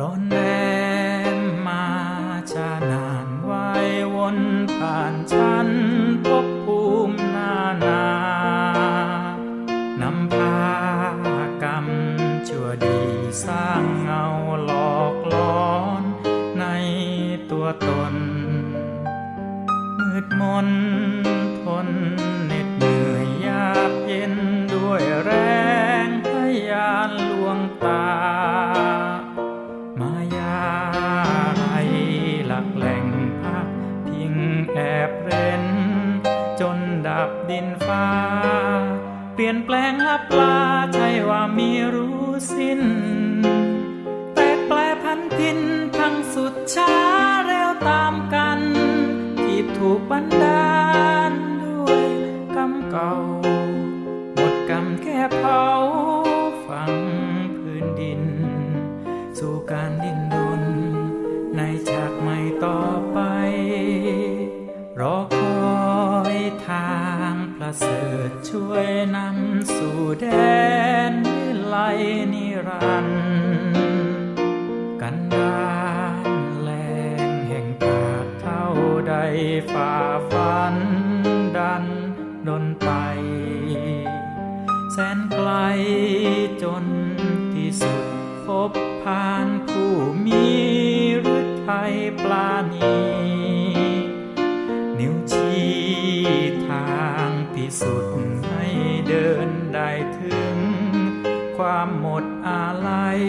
ร้อนแรมมาชานานไว้วนผ่านฉันพบภูมินานา นำพากรรมชั่วดีสร้างเงาหลอกล้อนในตัวตนมืดมน ดินฟ้า เปลี่ยนแปลงลับลาใช่ว่ามีรู้สิ้น แต่แปลพันพินทั้งสุดช้าเร็วตามกันที่ถูกบันดาลด้วยกรรมเก่า หมดกรรมแค่เผาฝังพื้นดิน สู่การดินรนใน เสริฐช่วยนำสู่แดนวิไลนิรันดร์กันดานแรงแห่งปากเท่าใดฝ่าฟันดันดนไป แสนไกลจนที่สุดพบผ่านผู้มีฤทัยปลาณี ความหมดอาลัย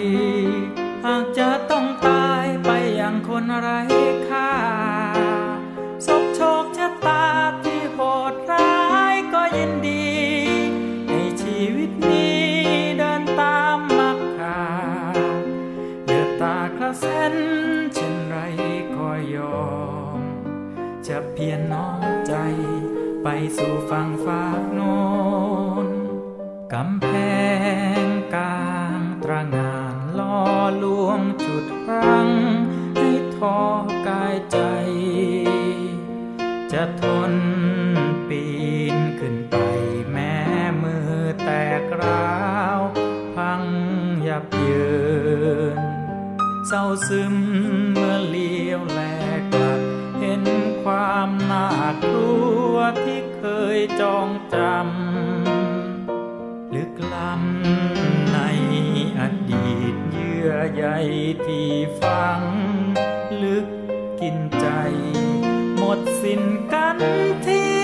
หากจะต้องตายไปอย่างคนไร้ค่าศพโชคชะตาที่โหดร้ายก็ยินดีให้ชีวิตนี้เดินตามมักคาเลือดตากระเซ็นเช่นไรก็ยอม จะเพียรน้อมใจไปสู่ฝั่งฝา ลวงจุดรัง ให้ท้อกายใจ จะทนปีนขึ้นไปแม้มือแตกร้าว พังยับเยิน เศร้าซึมเมื่อเลี้ยวแลกลับ เห็นความน่ากลัวที่เคยจองจำ ใยที่ฝัง ลึกกินใจ หมดสิ้นกันที่